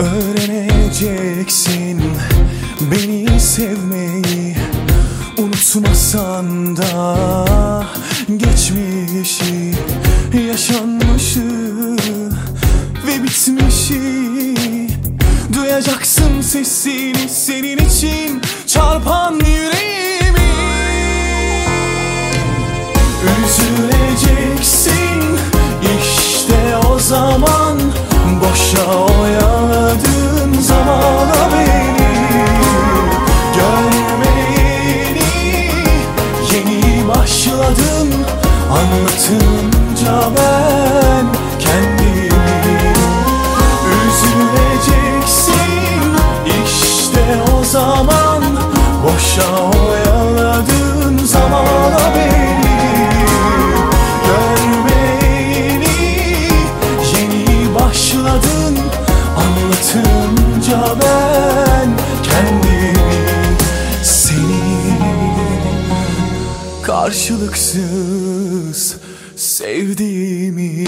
Öğreneceksin beni sevmeyi. Unutmasan da geçmişi Yaşanmışı ve bitmişi. Duyacaksın sesini senin için çarpan yüreğimi. Üzüleceksin. Anlatınca ben kendimi Üzüleceksin. İşte o zaman Boşa oyaladığın zamana beni Görmeyeni yeni başladın. Anlatınca ben karşılıksız sevdiğimi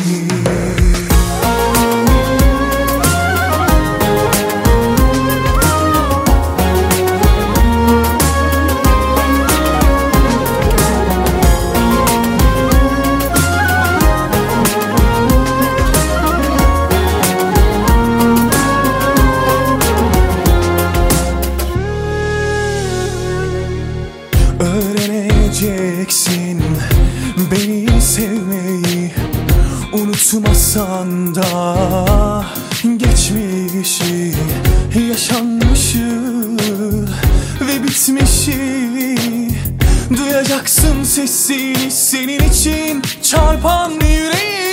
Öğreneceksin beni sevmeyi Unutmasan da geçmişi Yaşanmışı ve bitmişi Duyacaksın sesini senin için çarpan yüreğimi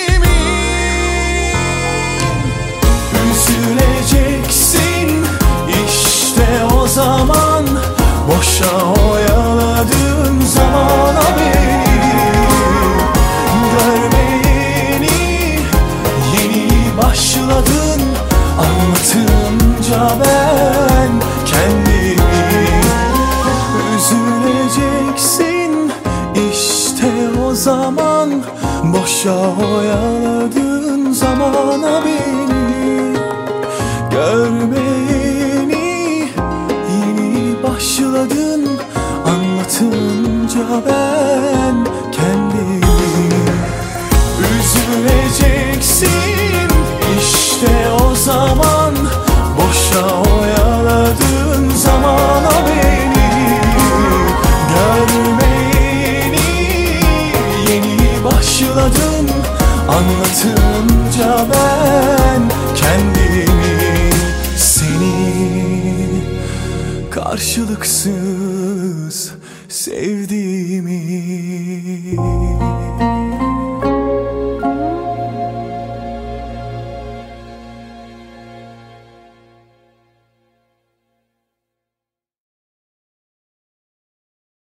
Boşa oyaladığın zamana beni Görmeyeni yeni başladın Anlatınca ben başladın Anlatınca ben kendimi Seni karşılıksız sevdiğimi